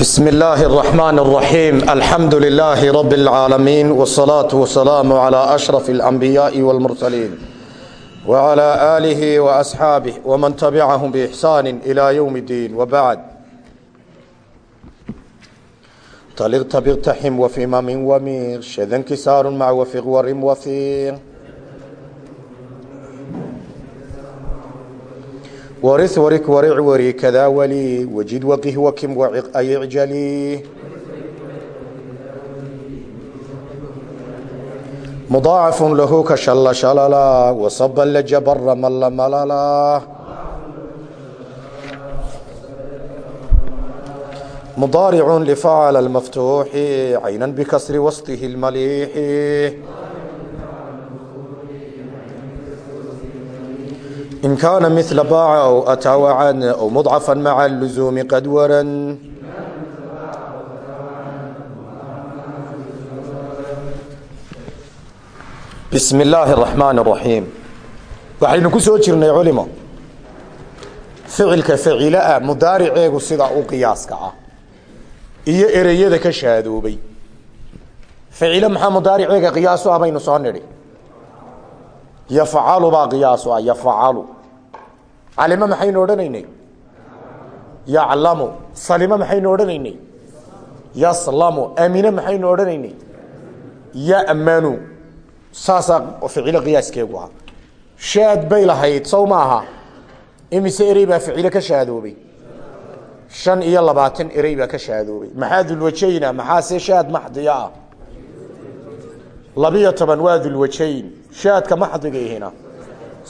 بسم الله الرحمن الرحيم الحمد لله رب العالمين والصلاة والسلام على أشرف الأنبياء والمرسلين وعلى آله وأصحابه ومن تبعهم بإحسان إلى يوم الدين وبعد طلق تبغتحم وفي مم ومير شذ انكسار مع وفي غور وفير ورث ورك ورع وري كذا ولي وجد وقه وكم وعق أي اعجلي مضاعف له كشل شللا وصب لجبر مل مللا مضارع لفعل المفتوح عينا بكسر وسطه المليح إن كان مثل باع أو أتى وعن أو مضعفا مع اللزوم قد ورن بسم الله الرحمن الرحيم waxaynu ku soo jirnay culimo ficilka facila mudaariceegu sida u qiyaaska ah iyo ereyada ka shaadoobay facilo maxaa mudaariceega qiyaasu ah baynu soo nidhi yafcalu baa qiyaasu ah yafcalu calimo maxaynu odhanaynay yaclamu salimo maxaynu odhanaynay yaslamu amine maxaynu odhanaynay ya'manu saasaa ficilo qiyaaskeegu ah shaad bay lahayd sow ma aha. Imise erey baa ficilo ka shaadoobay. Shan iyo labaatan erey baa ka shaadoobay. Maxaa dulwajayna maxaase shaad maxdiya ah? Labiyo toban waa dulwajayn shaadka maxdigihina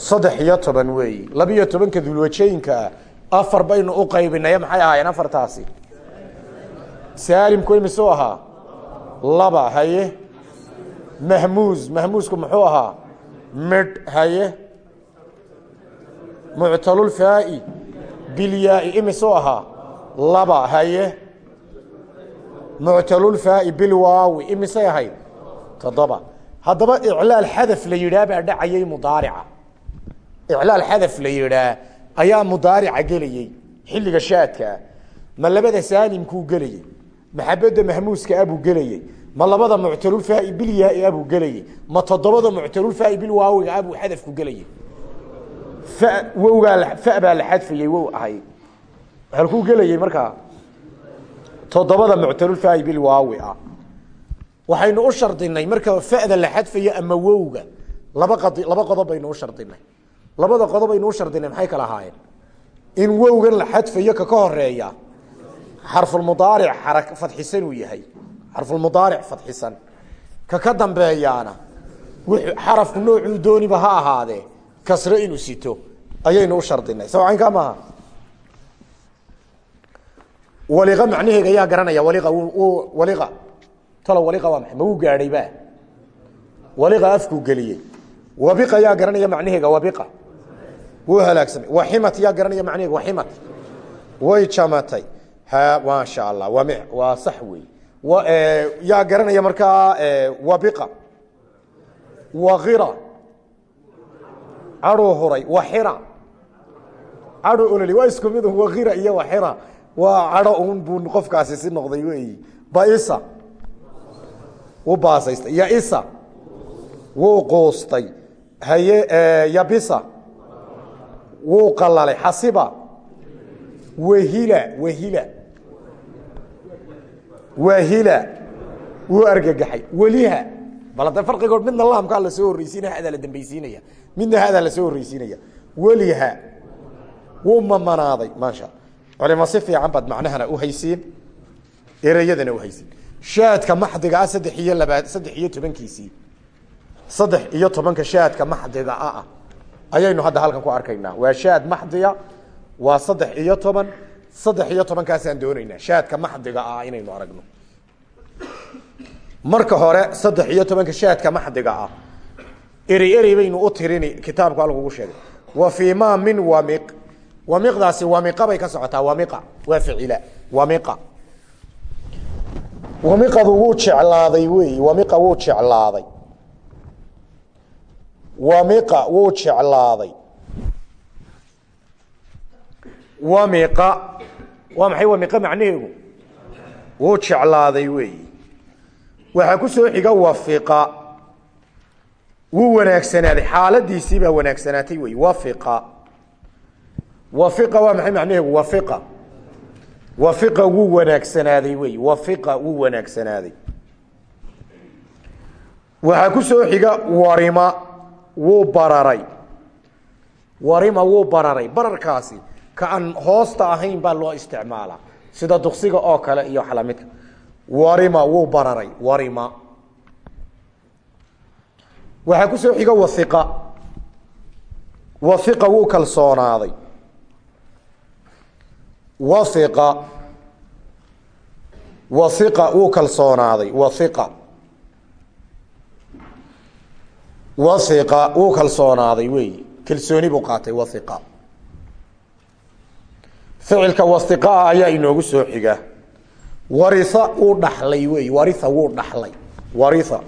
saddex iyo toban weeyi labiyo tobanka dulwajaynkaa afar baynu u qaybinay maxay ahaayeen afartaasi? Saalimku imisuu ahaa? Laba haye? Mahmuus mahmuusku muxuu ahaa? Midh haye? Muctalulfaai bilyaai imisuu ahaa? Laba haye? Muctalulfaai bilwaawi imisay ahayd? Toddoba. Haddaba iclaal xadaf la yidhaah baa dhacayay mudaarica iclaal xadaf la yidhaah ayaa mudaarica gelayey xilliga shaadkaa ma labada saalimkuu gelayey maxabadda mahmuuska abuu gelayey ma labada muctalulfaai bilyaai abuu gelayey ma toddobada muctalulfaai bilwaawiga abuu xadafku gelayey wowgaa fa baa la xadfayey wow ahay halkuu gelayey markaa toddobada muctalulfaai bilwaawi ah waxaynu u shardinay marka fada la xadfayo ama wowga laba qad baynu u shardinay labada qodob aynu u shardinay maxay kala ahaayeen? In wowgan la xadfayo ka ka horreeya xarfulmudaaric fadxisan uu yahay. Xarfulmudaaric fadxisan. Ka ka dambeeyaana xarafku noocuu dooniba ha ahaadee kasre inuu sito. Ayaynu u shardinay. Sawcaynkaa maaha? Waliqa macnaheega ayaa garanaya. Waliqa waliqa. Talo waliqa waa maxay? Ma wuu gaadhayba waliqa afkuu geliyey. Wabiqa yaa garanaya macnaheega wabiqa wuu halaagsamay. Waximat yaa garanaya macnaheega waximat way jamatay. Ha maasha allah m waa sax wey yaa garanaya markaa wabiqa wakira cadhuu huray waxira cadhuu ololi waa isku mid wakira iyo waxira waa cadho un buu qofkaasi si noqday wey baisa wuu baasaystay. Yaisa wuu quustay. Haye yabisa wuu qalalay xasiba. Wahila wahila wahila wuu argagaxay. Weliha. Bal hadda farqigood midna laamkaa la soo horreysiinaya hadaa la dambaysiinaya. Midna hadaa la soo horreysiinaya. Weliha. Wuu mamanaaday maasha. Culimo si fiican baad macnahana uhaysiin ereyadana uhaysiin shaadka maxdiga ah saddex iyo labaad saddex iyo tobankiisii. Saddex iyo tobanka shaadka maxdiga ah ayaynu hadda halkan ku arkaynaa. Waa shaad maxdiya waa saddex iyo toban saddex iyo tobankaasaan doonaynaa. Shaadka maxdiga ah inaynu aragno. Marka hore saddex iyo tobanka shaadka maxdiga ah. Erey erey baynu u tirini kitaabku halkugu sheegay. Wa fii ma min wamiq. Wamiqdaasi wamiqa bay ka socotaa wamiqa. Waa ficila wamiqa. Wamiqadu wuu jeclaaday wey wamiqa wuu jeclaaday wamiqa wuu jeclaaday. Wamiqa waa maxay wamiqa macnaheegu wuu jeclaaday weeyi. Waxaa ku soo xiga wafiqa. Wuu wanaagsanaaday xaaladiisii baa wanaagsanaatay wey wafiqa. Wafiqa waa maxay macnaheegu wafiqa. Wafiqa wuu wanaagsanaaday wey wafiqa wuu wanaagsanaaday waxaa ku soo xiga warima wuu bararay. Warima wuu bararay. Bararkaasi ka aan hoosta ahayn baa loo isticmaalaa. Sida duksiga oo kale iyo wax lamidka warima wuu bararay. Warima. Waxaa ku soo xiga waiqa waiqa wuu kalsoonaaday. Waiqa waiqa wuu kalsoonaaday. Waiqa waiqa wuu kalsoonaaday weyi kalsooni buu qaatay waiqa ficilka waiqaa ayaa inoogu soo xiga. Waria wuu dhaxlay wey. Waria wuu dhaxlay. Waria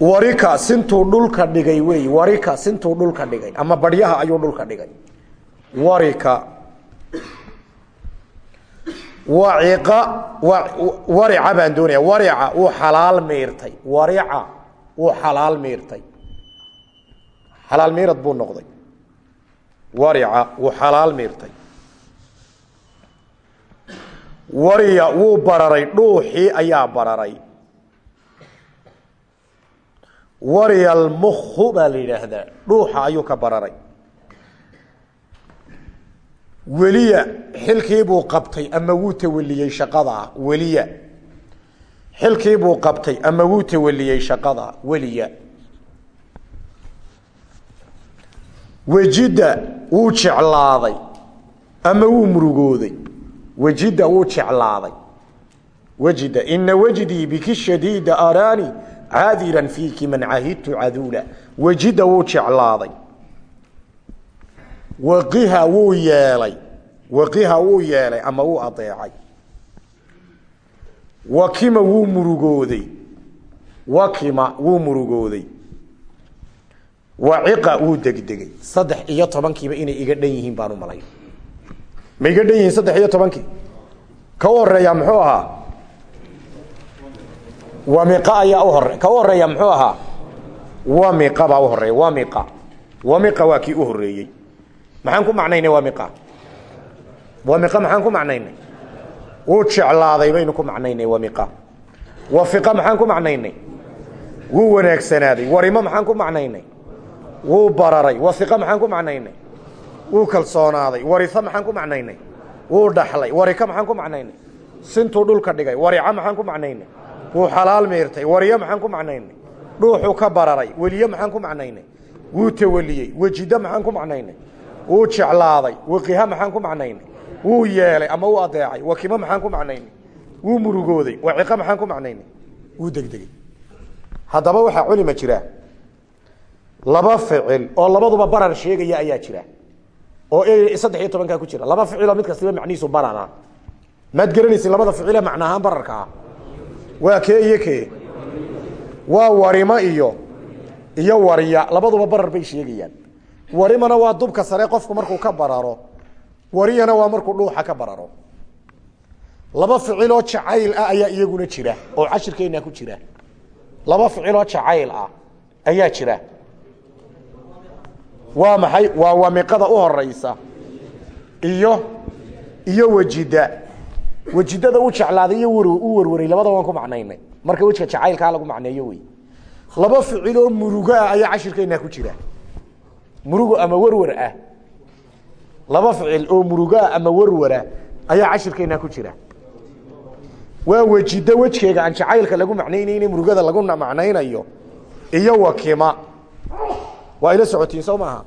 warika sintuu dhulka dhigay wey. Warika sintuu dhulka dhigay ama baryaha ayuu dhulka dhigay warica baan doonaya. Warica wuu xalaal miirtay. Warica wuu xalaal miirtay. Xalaal miirad buu noqday. Warica wuu xalaal miirtay. Wariya wuu bararay. Dhuuxii ayaa bararay. Wariya almukhu baa la yidhaahdaa. Dhuuxa ayuu ka bararay weliya xilkiibuu qabtay ama wuu tawaliyey shaqada weliya. Xilkiibuu qabtay ama wuu tawaliyey shaqada weliya. Wejida wuu jeclaaday ama wuu murugooday. Wejida wuu jeclaaday. Wejida ina wejdii biki shadiida araani caadiran fiiki man cahidtu caduula. Wejida wuu jeclaaday waqiha wuu yeelay. Waqiha wuu yeelay ama wuu adeecay. Wakima wuu murugooday. Wakima wuu murugooday. Waciqa wuu degdegay. Saddex iyo tobankiiba inay iga dhan yihiin baan u malay. Ma iga dhan yihiin saddex iyo tobankii ka u horreeya muxuu ahaa? Wamiqa ayaa uhore ka u horreeya muxuu ahaa? Wamiqa baa u horreeya wamiqa wamiqa waa kii u horeeyey maxaan ku macnaynay wamiqa wamiqa maxaan ku macnaynay wuu jeclaaday baynu ku macnaynay wamiqa wafiqa maxaan ku macnaynay wuu wanaagsanaaday warimo maxaan ku macnaynay wuu bararay waiqa maxaan ku macnaynay wuu kalsoonaaday waria maxaan ku macnaynay wuu dhaxlay warika maxaan ku macnaynay sintuu dhulka dhigay warica maxaan ku macnaynay wuu xalaal miirtay wariyo maxaan ku macnaynay dhuuxuu ka bararay weliye maxaan ku macnaynay wuu tawaliyey wejida maxaan ku macnaynay wuu jeclaaday. Waqiha maxaan ku macnaynay wuu yeelay ama wuu adeecay? Wakimo maxaan ku macnaynay wuu murugooday. Waciqa maxaan ku macnaynay wuu degdegay. Haddaba waxaa culima jira. Laba ficil oo labaduba barar sheegaya ayaa jira. Oo saddex iyo tobankaa ku jira. Laba ficiloo mid kastiba macnihiisu barara maad garanaysin labada ficile macna ahaan bararka. Waa kee iyo kee? Waa warimo iyo iyo wariya. Labaduba barar bay sheegayaan warimana waa dubka sare qofku markuu ka bararo wariyana waa markuu dhuuxa ka bararo laba ficiloo jacayl ah ayaa iyaguna jira oo cashirkeena ku jira. Laba ficiloo jacayl ah ayaa jira. Waa maxay? Waa wamiqada u horeysa iyo iyo wejida. Wejidada u jeclaaday iyo u werwaray labada waan ku macnaynay. Marka wejka jacaylkaa lagu macneeyo wey. Laba ficiloo murugo ah ayaa cashirkeena ku jira murugo ama werwer ah. Laba ficil oo murugoah ama werwara ayaa cashirkeena ku jira. Waa wejida wejkeega aan jacaylka lagu macnaynayne murugada lagu macnaynayo iyo wakima. Waa ila socotiin soo maaha?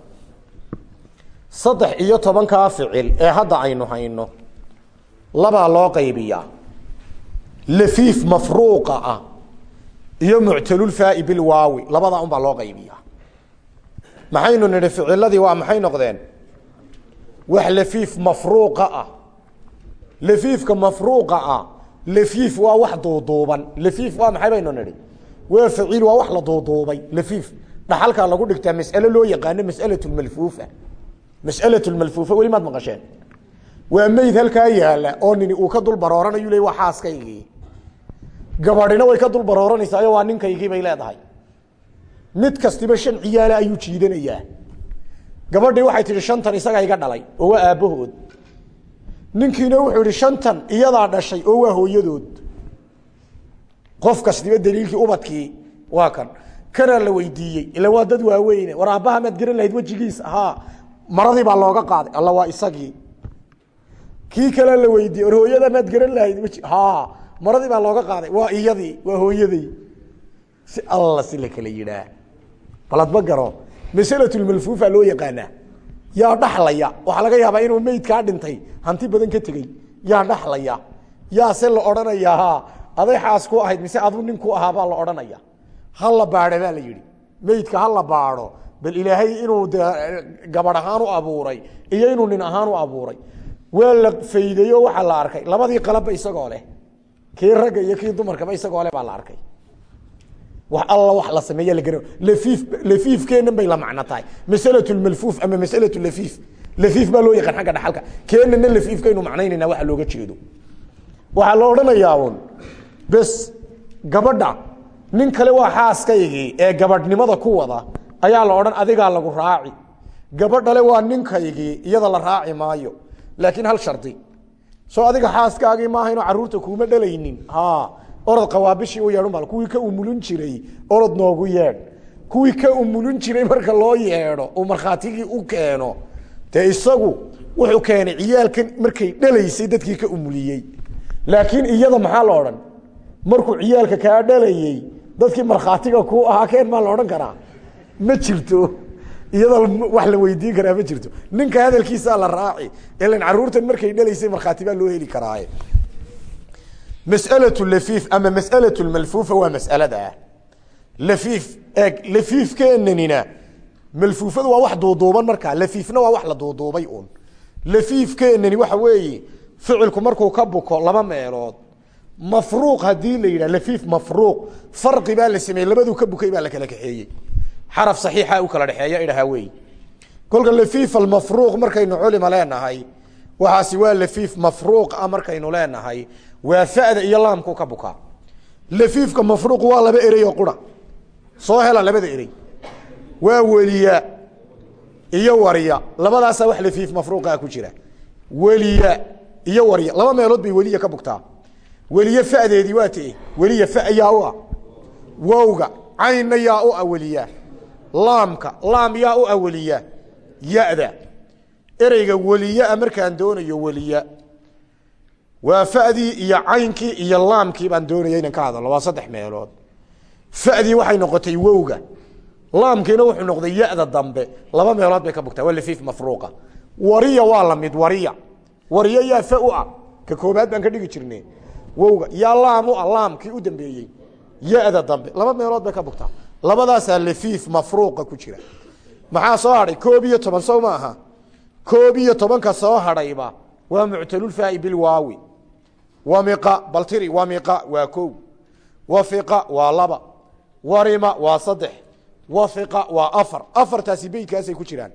Saddex iyo tobankaa ficil ee hadda aynu hayno labaa loo qaybiyaa. Lafiif mafruuqa ah iyo muctalulfaai bilwaawi labadaa unbaa loo qaybiyaa maxaynu nidhi ficiladii waa maxay noqdeen? Wax lafiif mafruuqa ah. Lafiifka mafruuqa ah lafiif waa wax duuduuban. Lafiif waa maxay baynu nidhi? Waa faciil waa wax la duuduubay. Lafiif. Dhaxalkaa lagu dhigtaa mas'ale loo yaqaano mas'alat lmalfuufa mas'alat lmalfuufa weli maad maqasheen. Waa meyd halkaa yaalla oo nini uu ka dul barooranayu le waa xaaskaygii. Gabadhina way ka dul barooranaysaa waa ninkaygii bay leedahay mid kastiba shan ciyaala ayuu jiidanayaa. Gabadhii waxay tihi shantan isagaa iga dhalay oo waa aabbahood. Ninkiina wuxuu yihi shantan iyadaa dhashay oo waa hooyadood. Qof kastiba daliilkii ubadkii waa kan. Kanaa la weydiiyey? Ila waa dad waaweyne. War aabbaha maad garan lahayd wejigiis. Haa maradii baa looga qaaday. Alla waa isagii. Kii kalea la weydiiyey? War hooyada maad garan lahayd haa maradii baa looga qaaday. Waa iyadii waa hooyadii. Si alla si la kala yidhaah baladma garo. Masalatulmalfuufa loo yaqaanaa. Yaa dhaxlaya. Waxaa laga yaabaa inuu meydkaa dhintay. Hanti badan ka tegey yaa dhaxlaya. Yaa se la odhanayaa ha. Aday xaas ku ahayd mise aduu nin ku ahaa baa la odhanaya. Ha la baadhe baa la yidhi. Meydka ha la baadho. Bal ilaahay inuu de gabadh ahaan u abuuray iyo inuu nin ahaan u abuuray. Waa la faydeyo waxaa la arkay. Labadii qalabba isagoo leh. Kii ragga iyo kii dumarkaba isagoo leh baa la arkay wax alla wax la sameeya la lafiif lafiifkeenan bay la macno tahay. Masalatu lmalfuuf ama masalatu lafiif. Lafiif baa loo yaqaan xagga dhaxalka. Keenana lafiifkaynu macnaynayna waxa looga jeedo. Waxaa la odhanayaa bes gabadha nin kale waa xaaskaygii ee gabadhnimada ku wada ayaa la odhan adigaa lagu raaci. Gabadhale waa ninkaygii iyada la raaci maayo. Laakiin hal shardi. Soo adiga xaaskaagii maaha inuu carruurta kuuma dhalaynin. Ha orod qawaabishii u yeedhun bal kuwii ka umulin jiray orod noogu yeedh. Kuwii ka umulin jiray marka loo yeedho uu markhaatigii u keeno dee isagu wuxuu keenay ciyaalkan markay dhalaysay dadkii ka umuliyey laakiin iyada maxaa la odhan? Markuu ciyaalka kaa dhalayey dadkii markhaatiga ku ahaa keen maa la odhan karaa? Ma jirto. Iyada wax la weydiin karaa ma jirto. Ninka hadalkiisaa la raaci ilan caruurtan markay dhalaysay markhaati baa loo heli karaaye mas'alatu lafiif ama mas'alatu lmalfuufa waa mas'alada. Lafiif eeg lafiifkeenanina malfuufadu waa wax duuduuban markaa lafiifna waa wax la duuduubay un lafiifkeenani waxa weeye ficilku markuu ka buko laba meelood mafruuq haddii la yidhah lafiif mafruuq farqi baa la sameeyey labaduu ka bukay baa la kala kaxeeyey. Xaraf saxiixa u kala dhexeeya idhahaa wey kolka lafiif almafruuq markaynu culima leenahay waxaasi waa ah leenahay waa fa'da iyo laamku ka bukaa. Lafiifka mafruuq waa laba erey oo qura. Soo hela labada erey. Waa weliya iyo warya labadaasaa wax lafiif mafruuqaa ku jira. Weliya iyo warya laba meelood bay weliya ka bugtaa. Weliye fadeedii waa te weliya fa yaa u ah. Wowga. Caynna yaa u ah weliya. Laamka. Laam yaa u ah weliya. Ya-da. Ereyga weliyaa markaan doonayo weliya waa fadii iyo caynkii iyo laamkii baan doonaya inaan ka hadalno waa saddex meelood. Fadii waxay noqotay wowga. Laamkiina wuxuu noqday ya-da dambe. Laba meelood bay ka bugtaa waa lafiif mafruuqa. Wariya waa la mid wariya. Wariya yaa fa u ah. Ka koobaad baan ka dhigi jirne wowga yaa laam u ah laamkii u dambeeyey. Ya-da dambe. Laba meelood bay ka bugtaa labadaasaa lafiif mafruuqa ku jira. Maxaa soo hadhay koob iyo toban sow ma aha. Koob iyo tobanka soo hadhayba waa muctalulfaai bilwaawi wamiqa baltiri wamiqa waa kow. Wafiqa waa laba. Warima waa saddex. Wafiqa waa afar. Afartaasi beydkaasay ku jiraan.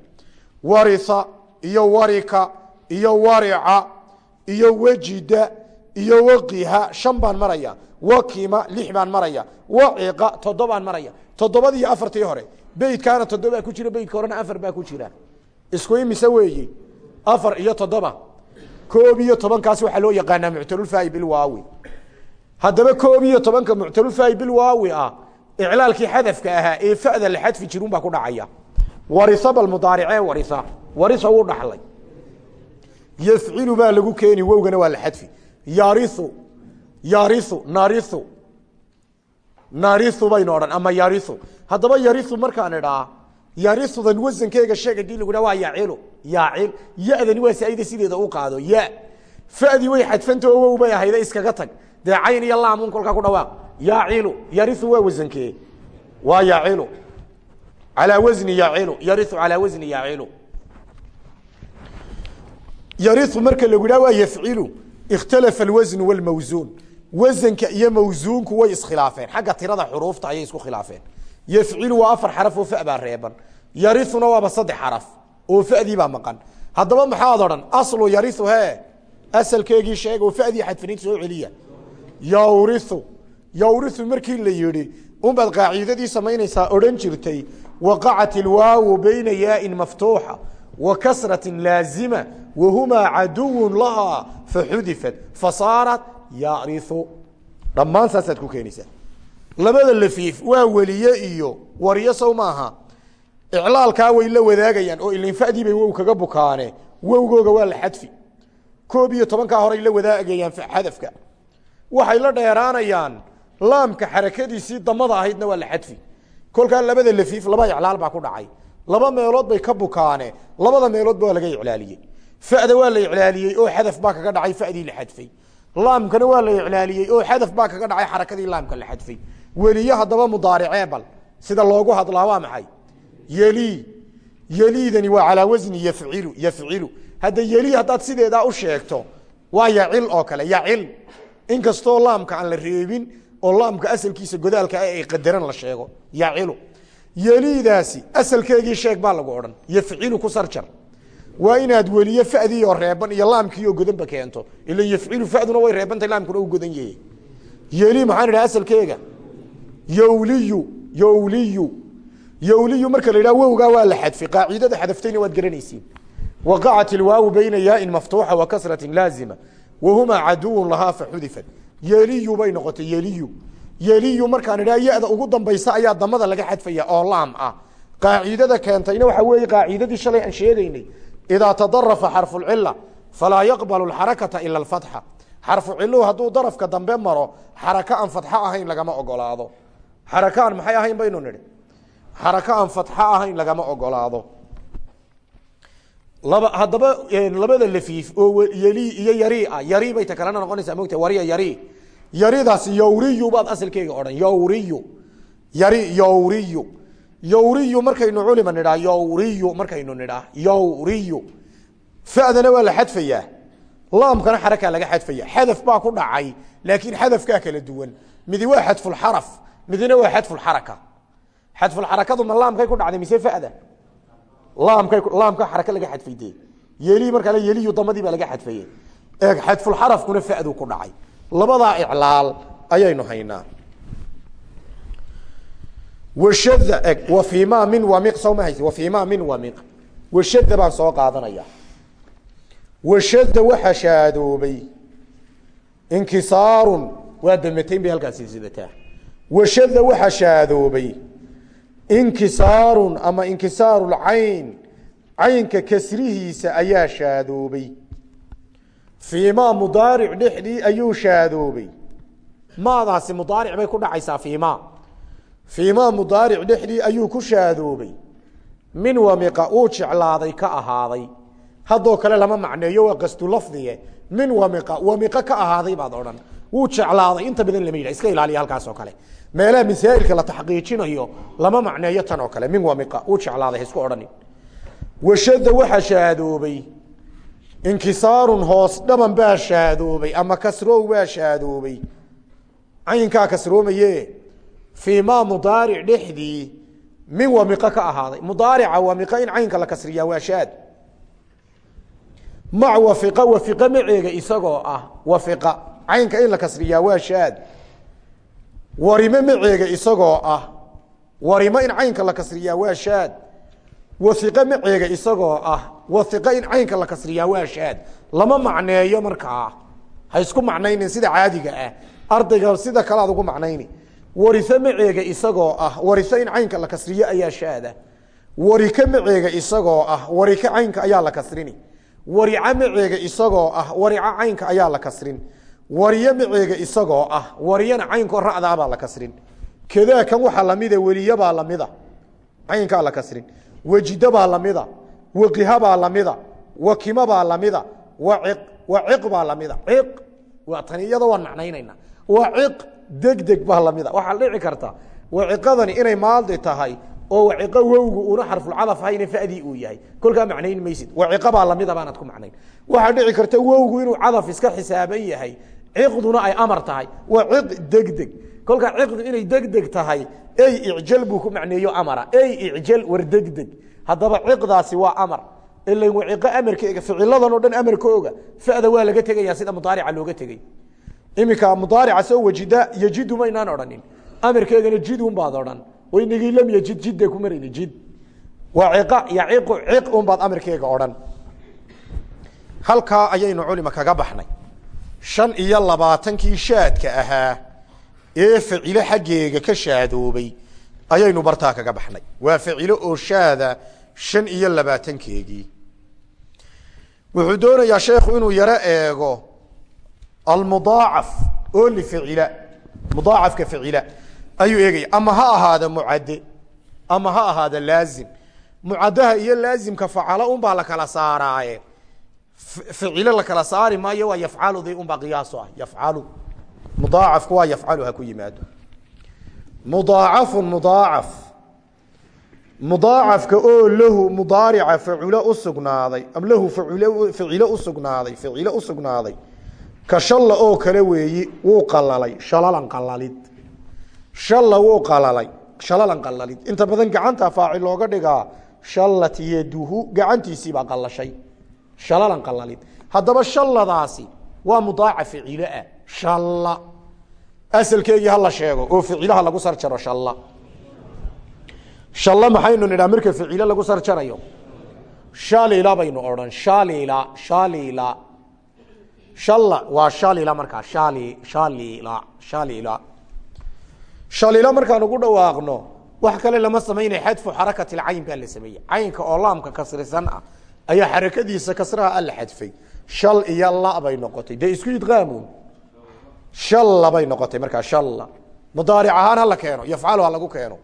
Warisa iyo warika iyo warica iyo wejida iyo waqiha shan baan maraya. Wakima lix baan maraya. Waciqa toddobaan maraya. Toddobadii afartii hore beydkaana toddobaa ku jira beydka horena afar baa ku jira. Isku imise weeye afar iyo toddoba koob iyo tobankaas waxaa loo yaqaanaa muctalulfaai bilwaawi haddaba koob iyo tobanka muctalulfaai bilwaawi ah iclaalkii xadafka ahaa ee fa'da la xadfi jirun baa ku dhacaya. Warisa bal mudaaricee warisa warisa wuu dhaxlay. Yafcilu baa lagu keeni wowgana waa la xadfi yariu yariu nariu nariu baynu odhan ama yariu haddaba yariu markaan idhaa yariudan wasankeega sheeg haddii lagu dha waa yacilu yaacil ya-dani waa saaida sideeda u qaado. Ya. Fadii way xadfantao wow bay ahayda iskaga tag. Dee cayn iyo laamun kolkaa ku dhawaaq. Yaacilu yariu waa wasankee waa yacilu alaa wasni yacilu yariu calaa wasni yacilu yariu marka lagu dhaa waa ikhtalafa alwasnu walmawsuun wasanka iyo mawsuunku way iskhilaafeen. Xagga tirada xuruufta ayay isku khilaafeen yafcilu waa afar xaraf oo fa baa reeban yariuna waaba saddex xaraf oo fadii baa maqan haddaba maxaad odhan aslu yariu he asalkeegii sheeg oo fadii xadfanayd soo celiya yawriu yawriu markii la yidhi unbaad qaacidadii samaynaysaa odhan jirtay waqacat ilwaawu bayna yaain maftuuxa wa laazima wahumaa caduwun lahaa faxudifat fasaarat yariu dhammaan saasaad ku keenaysaa labada lafiif waa weliye iyo waryo sow maaha. Iclaalkaa way la wadaagayaan oo ilinfadii bay wow kaga bukaane. Wowgooga waa la xadfi. Koob iyo tobankaa horay la wadaagayaan xadafka. Waxay la dheeraanayaan laamka xarakadiisii damada ahaydna waa la xadfi. Kolkaa labada lafiif laba iclaal baa ku dhacay. Laba meelood bay ka bukaane. Labada meeloodba waa laga iclaaliyey. Fada waa la iclaaliyey oo xadaf baa kaga dhacay fadii la xadfay. Laamkana waa la iclaaliyey oo xadaf baa kaga dhacay xarakadii laamka la xadfay weliye haddaba mudaaricee bal sida loogu hadlaa waa maxay? Yeli. Yeliidani waa calaa wasni yafcilu yafcilu. Hadda yeli haddaad sideedaa u sheegto waa yacil oo kale yacil. Inkastoo laamka aan la reebin oo laamka asalkiisa godaalka ay qadaran la sheego yacilu. Yeliidaasi asalkeegii sheeg baa lagu odhan yafcilu ku sarjar. Waa inaad weliye fadiioo reeban iyo laamkiioo godanba keento ila yafcilu faduna way reebantay laamkuna u godan yahe yeli maxaan idhaha asalkeega yowliyu yowliyu. Yowliyu marka la yidhaha wowgaa waa la xadfay qaacidada xadaftayna waad garanaysiin. Waqacat ilwaawu bayna yaain maftuuxa wa kasratin laazima wahumaa caduwun lahaa faxudifat yeliyu bay noqotay yeliyu. Yeliyu markaan idhaha ya-da ugu dambaysa ayaa damada laga xadfaya oo laam ah. Qaacidada keentayna waxaa weeye qaacidadii shalay aan sheegaynay idaa tadarafa xarfu lcila falaa yaqbalu lxarakata ila alfatxa. Xarfu ciluhu hadduu darafka dambe maro xaraka aan fatxo ahayn lagama ogolaado xaraka aan maxay ahayn baynu nidhi? Xaraka aan ahayn lagama ogolaado. Laba haddaba labada lafiif oo yeli iyo yari ah yari bay ta kalena noqonaysaa mogta wariya yari. Yaridaasi yowriyu baad asalkeega odhan yowriyu yari yowriyu yowriyu markaynu culima nidhaa yowriyu markaynu nidhaa yowriyu fadana waa la xadfayaa. Laamkana xarakaa laga xadfaya xadaf baa ku dhacay laakiin xadafkaa kala duwan. Midi waa xadfulxaraf midina waa xadfulxaraka xadfulxarakadu ma laamkay ku dhacday mise fada? Laamka xaraka laga xadfay dee yeli markaa yeliyu damadii baa laga xadfaye eeg xadfulxarafkuna fadu ku dhacay. Labadaa iclaal ayaynu haynaa. Fiima min wamiq sawma hayse wa fiima min wamiq washada baan soo qaadanaya. Washada waxa shaadoobay. Inkisaarun waa damatayn bay halkaasi sidataa washada waxa shaadoobay inkisaarun ama inkisaarulcayn caynka kasrihiisa ayaa shaadoobay fiimaa mudaaric dhexdii ayuu shaadoobay maadaasi mudaaric bay ku dhacaysaa fiimaa fiimaa mudaaric dhexdii ayuu ku shaadoobay min wamiqa uu jeclaaday ka ahaaday. Haddoo kale lama macneeyo waa qastu lafdige min wamiqa wamiqa ka ahaaday baad odhan. Wuu jeclaaday inta badan lama yidhah iska ilaaliya halkaas oo kale meelaha masaa'ilka la taxqiijinayo lama macneeyo tan oo kale. Min wamiqa uu jeclaaday isku odhanin. Washada waxa shaadoobay inkisaarun hoos dhaban baa shaadoobay ama kasrow baa shaadoobay. Caynkaa kasroomaye fii maa mudaaric dhexdii min wamiqa ka ahaaday. Mudaarica wamiqa in caynka la kasriyaa waa shaad. Mac wafiqa wafiqa maceega isagoo ah wafiqa. Caynka in la kasriyaa waa shaad warime maceega isagoo ah. Warimo in caynka la kasriyaa waa shaad. Waiqe maceega isagoo ah. Waiqe in caynka la kasriyaa waa shaad. Lama macneeyo markaa. Ha isku macnaynin sida caadiga ah. Ardayga sida kale aad ugu macnayni. Warise maceega isagoo ah. Warise in caynka la kasriyo ayaa shaada warike maceega isagoo ah. Warike caynka ayaa la kasrini. Warica maceega isagoo ah. Warica caynka ayaa la kasrin wariye maceega isagoo ah wariyana caynkoo racdaabaa la kasrin. Kadaa kan waxaa lamida weliyabaa lamida caynkaa la kasrin. Wejidabaa lamida waqihabaa lamida wakimabaa lamida waci waciqbaa lamida ciq waa tani iyada waan macnaynayna waciq degdeg baa lamida waxaa dhici karta waciqadani inay maaldi tahay oo waciqo wowgu una xarfulcadaf hayne fadii uu yahay. Kolkaa macnayn maysid. Waciqa baa lamida baanad ku macnayn. Waxaa dhici karta wowgu inuu cadaf iska xisaaban yahay ciqduna ay amar tahay. Waa ciq degdeg. Kolkaa ciqdu inay degdeg tahay ey icjal buu ku macneeyo amara. Ey icjal war degdeg. Haddaba ciqdaasi waa amar. Ilan waciqo amarkeega ficiladan oo dhan amarkooga fada waa laga tegaya sida mudaarica looga tegey iminka mudaarica soo wajida yejidu maynaan odhanin. Amarkeegana jidun baad odhan. Waynagii lam yejid jidda ku marayna jid. Waa ciqa yaciqu ciq un baad amarkeega odhan. Halkaa ayaynu culima kaga baxnay shan iyo labaatankii shaadka ahaa ee ficilo xaggeega ka shaadoobay ayaynu bartaa kaga baxnay. Waa ficilo oo shaada shan iyo labaatankeegii wuxuu doonayaa sheekhu inuu yaro eego almudaacaf oo lificila mudaacafka ficila ayuu eegaya. Ama ha ahaada mucadde ama ha ahaada laazim. Mucadaha iyo laazimka facalo un baa la kala saaraaye ficilo la kala saari maayo waa yafcaludii unbaa qiyaaso ah. Yafcalu. Mudaacafku waa yafcalu ha ku yimaado. Mudaacafun mudaacaf. Mudaacafka oo lahu mudaarica faculo usugnaaday am lahu facul ficilo usugnaaday ficilo usugnaaday ka shalla oo kale weeyi wuu qalalay shalalan qalalid shalla wuu qalalay shalalan qalalid inta badan gacanta faacil looga dhigaa shallat yaduhu gacantiisiibaa qalashay shalalan qalalid haddaba shalladaasi waa mudaaca ficilo ah. Shalla. Asalkeegii hala sheego oo ficilaha lagu sar jaro shalla shalla maxaynu nidhaa marka ficilo lagu sar jarayo shalila baynu odhan. Shalila shalila shalla waa shalila markaa. Shali shalila shalila shalila markaan ugu dhawaaqno wax kale lama samaynay. Xadfu xarakati lcayn baa la sameeyey caynka oo laamka kasrisan ah ayaa xarakadiisa kasraha alla xadfay. Shal iyo la bay noqotay. Dee isku idqaamun shalla bay noqotay. Markaa shalla mudaaric ahaan hala keeno. Yafcalu ha lagu keeno.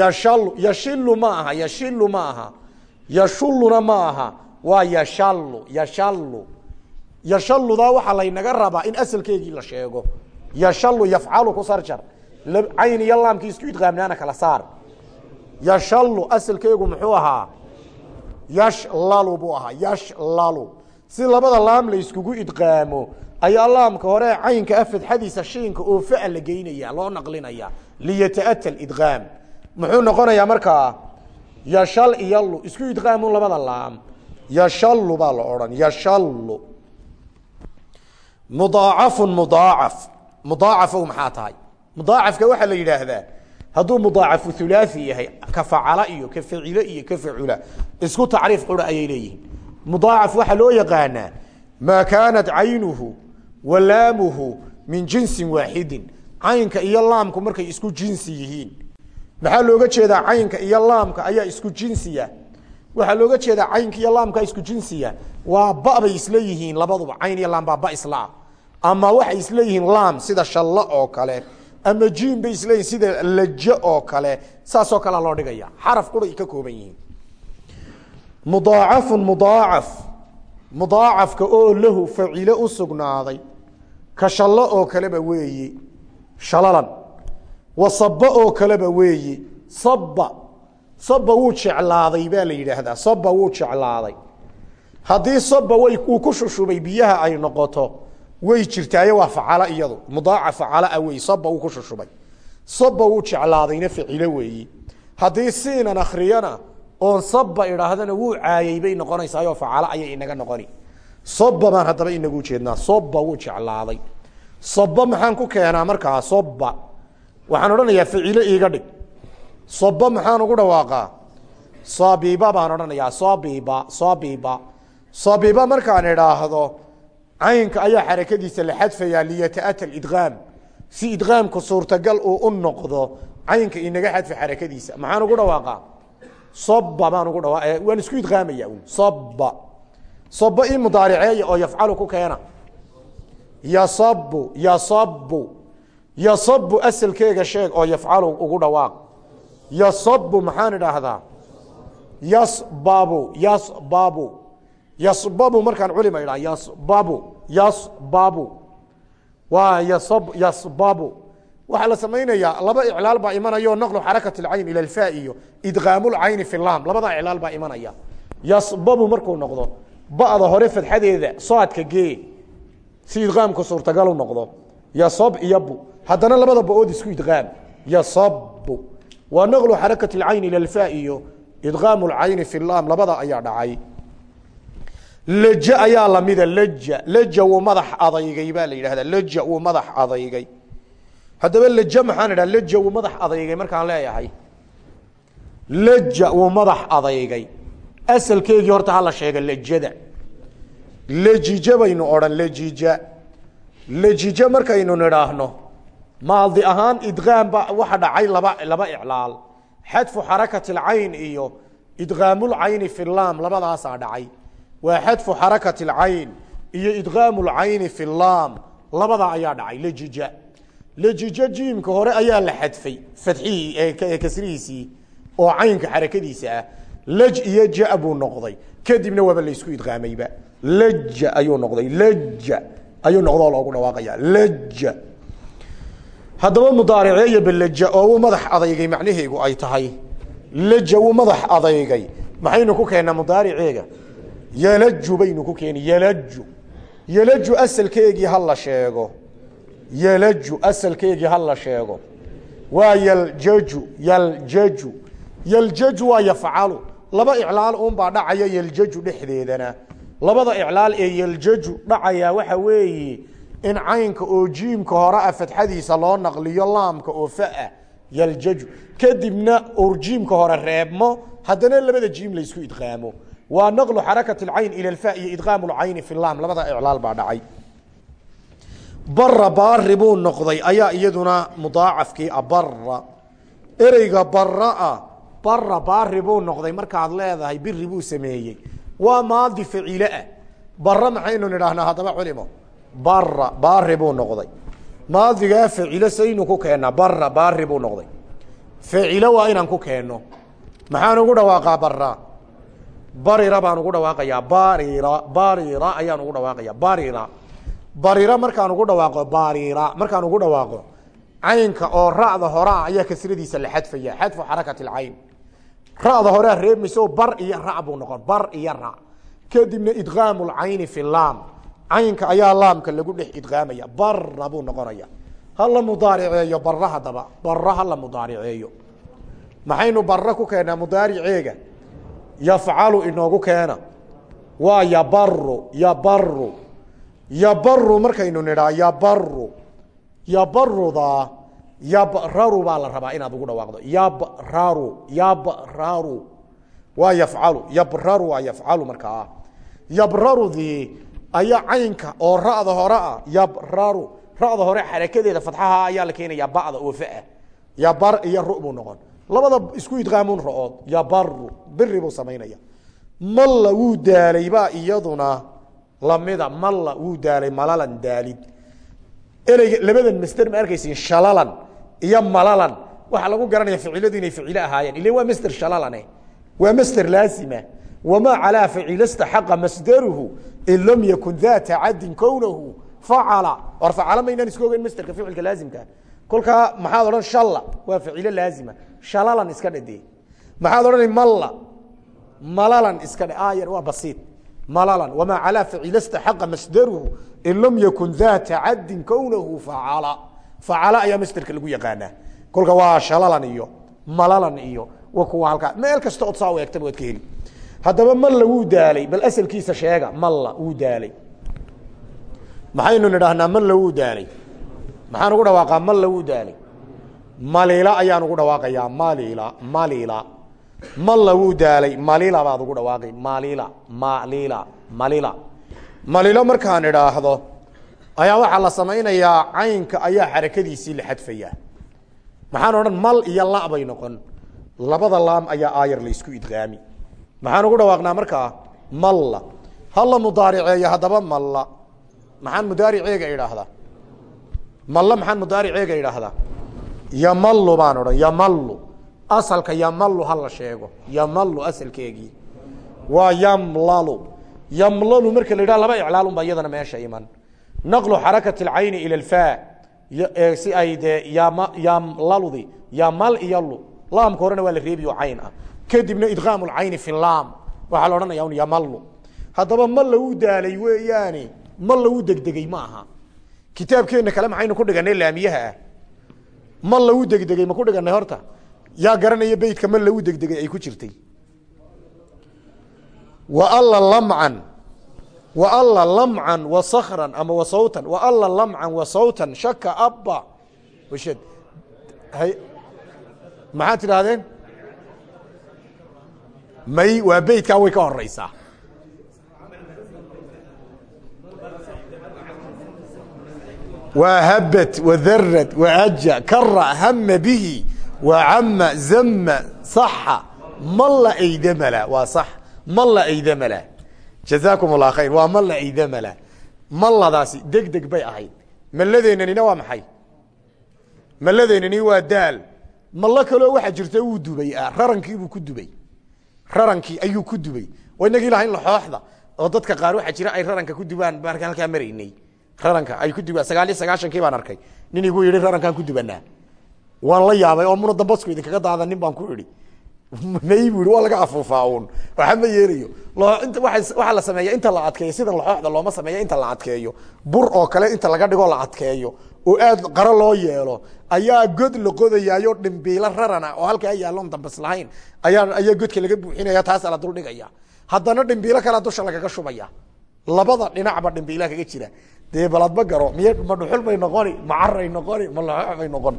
Yashalu yashilu ma aha yashilu ma aha. Yashulluna ma aha. Waa yashallu yashallu yashalludaa waxaa laynaga rabaa in asalkeegii la sheego. Yashallu yafcalu ku sarjar. Cayn iyo laamkii isku idqaamnaana kala saar. Yashallu asalkeegu muxuu ahaa yashlalu buu ahaa. Yashlalu si labada laam la iskugu idqaamo ayaa laamka hore caynka a fadxadiisa shiinka oo fa la geynaya loo naqlinaya liyataata idqaam muxuu noqonayaa markaa yashal iyalu isku idqaamun labada laam. Yashallu baa la odhan. Yashallu. Mudaacafun mudaacaf. Mudaacafow maxaa tahay? Mudaacafka waxaa la yidhaahdaa hadduu mudaacafu hulaaثi yahay ka facala iyo ka facilo iyo ka facula isku tacriif qura ayay leeyihiin. Mudaacaf waxaa loo yaqaanaa maa kaanat caynuhu wa laamuhu min jinsin waaxidin caynka iyo laamku markay isku jinsi yihiin. Maxaa looga jeedaa caynka looga jeedaa caynka iyo laamka isku jinsiya? Waa ba isla yihiin labaduba. Cayn iyo laam baa ba islaa ama waxay isla yihiin laam sida shallo oo kale ama jiin bay isleeyihin sida lajo oo kale saasoo kalea loo dhigaya. Xaraf qura ay ka kooban yihiin. Mudaacafun mudaacaf. Mudaacafka oo lahu facilo u sugnaaday. Ka shallo oo kaleba weeyi. Shalalan. Wa oo kaleba weeyi. Saba saba wuu jeclaaday baa la yidhaahdaa. Saba wuu jeclaaday. Haddii saba way uu ku shushubay biyaha ay noqoto way jirtaaye waa facalo iyadu. Mudaaca facalaa wey saba wuu ku shushubay saba wuu jeclaadayna ficilo weeyi. Haddii siinan akriyana oon saba idhaahdana wuu caayey bay noqonaysaayoo facalo ayay inaga noqoni. Soba baan haddaba inagu jeednaa soba wuu jeclaaday. Soba maxaan ku keenaa markaa soba waxaan odhanayaa ficilo iiga dhig. Soba maxaan ugu dhawaaqaa? Sabiba baan odhanayaa sabiba sabiba sabiba markaan idhaahdo caynka ayaa xarakadiisa la xadfayaa liyataata idqaam si idqaamku suurtagal uu u noqdo caynka inaga xadfa xarakadiisa. Maxaan ugu dhawaaqaa? Soba baan ugu dhawa waan isku idqaamaya soba soba ii mudaariceeya oo yafcalu ku keena. Yasabu yasabu yasabu asalkeega sheeg oo yafcalu ugu dhawaaq. Yasabu maxaan idhaahdaa? Yasbabu yasbabu yasbabu markaan culima idhaa yasbabu yasbabu. Waa yasab yasbabu. Waxaa la samaynayaa laba iclaal baa imanaya naqlu xarakat اlcayn ila alfa iyo idqaamu lcayni fi lam labada iclaal baa imanaya. Yasbabu markuu noqdo ba'da hore fadxadeeda soadka gee si idqaamku suurtagal u noqdo. Yasab iyo bu. Haddana labada ba'ood isku idqaam yasabu waa naqlu xarakat اlcayn ila alfa iyo idqaamu lcayni fi laam labada ayaa dhacay laja ayaa lamida laja laja wuu madax adaygay baa la yidhahdaa laja wuu madax adaygay. Haddaba laja maxaan idhaha laja wuu madax adaygay markaan leeyahay. Laja wuu madax adaygay. Asalkeegii horta hala sheega lajada lejija baynu odhan lejija lejija markaynu nidhaahno maaldi ahaan idqaam ba waxa dhacay laba laba iclaal. Xadfu xarakati alcayn iyo idqaamulcayni fi laam labadaasaa dhacay waa xadfu xarakati alcayn iyo idqaamu lcayni fi laam labadaa ayaa dhacay lejija lejija jiimka hore ayaa la xadfay fadxihii ee kasrihiisii oo caynka xarakadiisa ah. Laj iyo ja buu noqday. Kadibna waaba laysku idqaamayba laja ayuu noqday laja ayuu noqdoo loogu dhawaaqaya. Laja haddaba mudaariceeyo belaja oo uu madax adaygay macnaheegu ay tahay. Laja wuu madax adaygay. Maxaynu ku keennaa mudaariceega yalaju baynu ku keeni yalaju yalaju asalkeegii ha la sheego. Yalaju asalkeegii ha la sheego. Waa yaljaju yaljaju. Yaljaju waa yafcalu. Laba iclaal uunbaa dhacaya yaljaju dhexdeedana. Labada iclaal ee yaljaju dhacaya waxa weeye in caynka oo jiimka hore ah fatxadiisa loo naqliyo laamka oo faah yaljaju. Kadibna ur hore reebmo haddana labada jiim laysku idqaamo waa naqlu xarakati alcayn ila alfa iyo idqaamu lcayni fi laam labada iclaal baa dhacay. Bara baari buu noqday. Ayaa iyaduna mudaacafkii a bara ereyga bara ah bara baari buu noqday. Markaad leedahay biri buu sameeyey. Waa maadi faciile ah bara maxaynu nidhaahnaa haddaba culimo? Bara baari buu noqday. Maadigaa facilo saynu ku keennaa bara baari buu noqday. Facilo waa inaan ku keenno maxaan ugu dhawaaqaa bara barira baan ugu dhawaaqayaa. Barira barira ayaan ugu dhawaaqaya barira. Barira markaan ugu dhawaaqo barira. Markaan ugu dhawaaqo caynka oo ra'da horaa ayaa kasradiisa la xadfaya. Xadfu xarakati alcayn ra'da horea reebmayso bar iyo ra buu noqon. Bar iyo ra. Kadibna idqaamu lcayni fi laam. Caynka ayaa laamka lagu dhex idqaamaya bara buu noqonaya. Hala mudaariceeyo bara hadaba bara hala mudaariceeyo. Maxaynu bara ku keennaa mudaariceega yafcalu inoogu keena. Waa yabaru yabaru yabaru markaynu nidhaa yabaru yabarudaa yabraru baa la rabaa inaad ugu dhawaaqdo. Yabraru yabraru waa yafcalu yabraru waa yafcalu markaa. Yabrarudii ayaa caynka oo ra'da hore ah. Yabraru ra'da hore xarakadeeda fadxaha ayaa la keenayaa ba'da oo faah yabar iyo ru buu noqon labada isku idqaamun ra'ood yabaru biri buu samaynaya malla wuu daalay baa iyaduna lamida malla wuu daalay malalan daalid. Ereyga labadan masder ma arkaysiin shalalan iyo malalan. Waxaa lagu garanaya ficiladu inay ficilo ahaayeen. Ilan waa masder shalalane. Waa masder laazima wamaa calaa ficila staxaqa masdaruhu in lam yakun daata caddin kownahu. Facala. Or facala maynaan isku ogeyn masderka ficilka laazimka kolkaa maxaad odhan shalla waa ficilo laazima. Shalalan iska dhade maxaad odhana malla malalan iska dhe ayar waa basiid. Malalan wamaa calaa ficila staxaqa masdaruhu in lam yakun daata caddin kownahu facala facala ayaa masderka lagu yaqaanaa. Kolka waa shalalan iyo malalan iyo wa kuwa halkaa. Meel kasta ood saa u eegtaba waad ka heli. Haddaba malla wuu daalay bal asalkiisa sheega malla wuu daalay. Maxaynu nidhaahnaa malla wuu daalay maxaan ugu dhawaaqaa malla wuu daalay malila ayaan ugu dhawaaqayaa. Malila malila malla wuu daalay. Malila baad ugu dhawaaqay. Malila malila malila malilo markaan idhaahdo ayaa waxaa la samaynayaa caynka ayaa xarakadiisii la xadfayaa. Maxaan odhan mal iyo la bay noqon. Labada laam ayaa aayar la isku idqaami maxaan ugu dhawaaqnaa markaa malla. Hala mudaariceeyo haddaba malla. Maxaan mudaariceega idhaahdaa malla maxaan mudaariceega idhaahdaa yamallu baan odhan yamallu. Asalka yamallu ha la sheego. Yamallu asalkeegii. Waa yamlalu. Yamlalu marka la yidhaha laba iclaal un baa iyadana meesha iman. Naqlu xarakati alcayni ila alfa si ay dee yamlaludi yamal iyo lu. Laamka horena waa la reebiyo cayn ah. Kadibna idqaamu lcayni fi laam. Waxaa la odhanaya un yamallu. Haddaba ma lagu daalay weeyaane ma lagu degdegey ma aha kitaabkeenna kale maxaynu ku dhiganay laamiyaha ah. Ma lagu degdegey ma ku dhiganay horta? Yaa garanaya beytka ma lagu degdegay ay ku jirtay. Wa alla lamcan wa alla lamcan wa sakran ama wa sawtan wa alla lamcan wa sawtan shaka abba. Washad hay maxaad tidhaahdeen? May waa beytkaa way ka horeysaa waa habat wadarad waaja kara hama bihi wacama zama saxa malla aydamala waa sax. Malla aydamala jazaakum allah khayr waa malla aydamala malladaasi deg deg bay ahayd. Malladeennanina waa maxay? Malladeennani waa daal. Mallo kaloo waxaa jirta wuu dubay rarankiibuu ku dubay. Rarankii ayuu ku dubay. Waa inagii lahayn laxooxda oo dadka qaar waxaa jira ay raranka ku dubaan markaan halkaa maraynay raranka ay ku dubaan sagaal iyo sagaashankii baan arkay. Nin igu yidhi rarankaan ku dubanaa. Waan la yaabay oo muna dambasku idinkaga daadanin baan ku idhi may bu waa laga afuufaa uun. Waxa ma yeelayo int waxaa la sameeya inta la adkeeyo sida laxooxda looma sameeyo inta la adkeeyo. Bur oo kale inta laga dhigo la adkeeyo. Oo aad qaro loo yeelo. Ayaa god la qodayaayo dhimbiilo rarana oo halkaa yaalon dambas lahayn ayaa ayaa godka laga buuxinaya taasaa la duldhigaya haddana dhimbiilo kalea dusha lagaga shubaya. Labada dhinacba dhimbiila kaga jira dee baladma garo miy ma dhuxul bay noqoni ma noqoni ma laxoox noqon.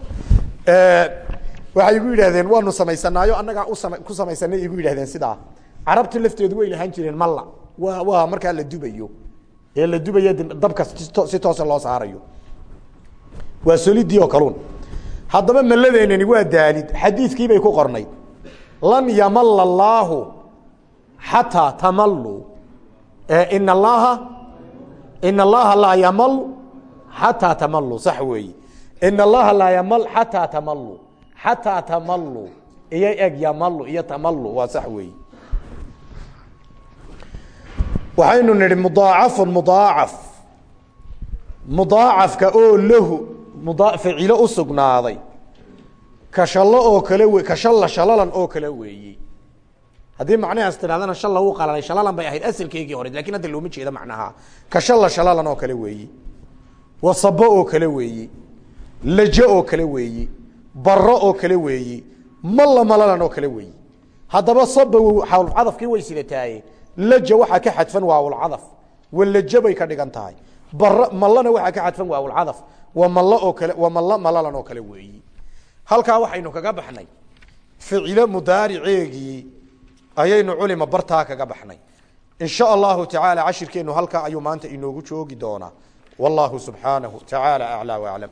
Waxay igu yidhahdeen waanu samaysanaayo annagaa ku samaysanay igu yidhahdeen sidaa. Carabta lafteedu way lahaan jireen malla. Wa waa markaa la dubayo. Ee la dubayo dabka si toosa loo saarayo. Waa solidii oo kaluun. Haddaba malladeennani waa daalid. Xadiidkii bay ku qornayd. Lan yamalla allaahu xataa tamallu. In allaha in allaha laa yamal xataa tamallu sax weeye in allaha laa yamal xataa tamallu xataa tamallu iyo eg yamalu iyo tamalu waa sax weeye waxaynu nidhi mudaacafun mudaacaf mudaacafka oo lahu ficilo u sugnaaday ka oo kale we ka shalalan oo kale weeye haddii macnahaas tidhahdana shalla wuu qalalay shalalan bay ahayd asalkeygii hore laakiin hadda looma jeedo macnaha. Ka shalla shalalan oo kale weeye wasabo oo kale weeye lajo oo kale weeye baro oo kale weeye malla oo kale weeye haddaba saba xawlcadafkii way sidataaye laja waxaa ka xadfan waawlcadaf walajo bay ka dhigan tahay. Bar mallana waxaa ka xadfan waawlcadaf wa mallo oo kale wa mallo malalan oo kale weeyi. Halkaa waxaynu kaga baxnay. Ficilo mudaariceegii ayaynu culima bartaa kaga baxnay. In sha allahu tacaala cashirkeenu halkaa ayuu maanta inoogu joogi doonaa. Wallahu subxaanahu tacaala aclaa waaclam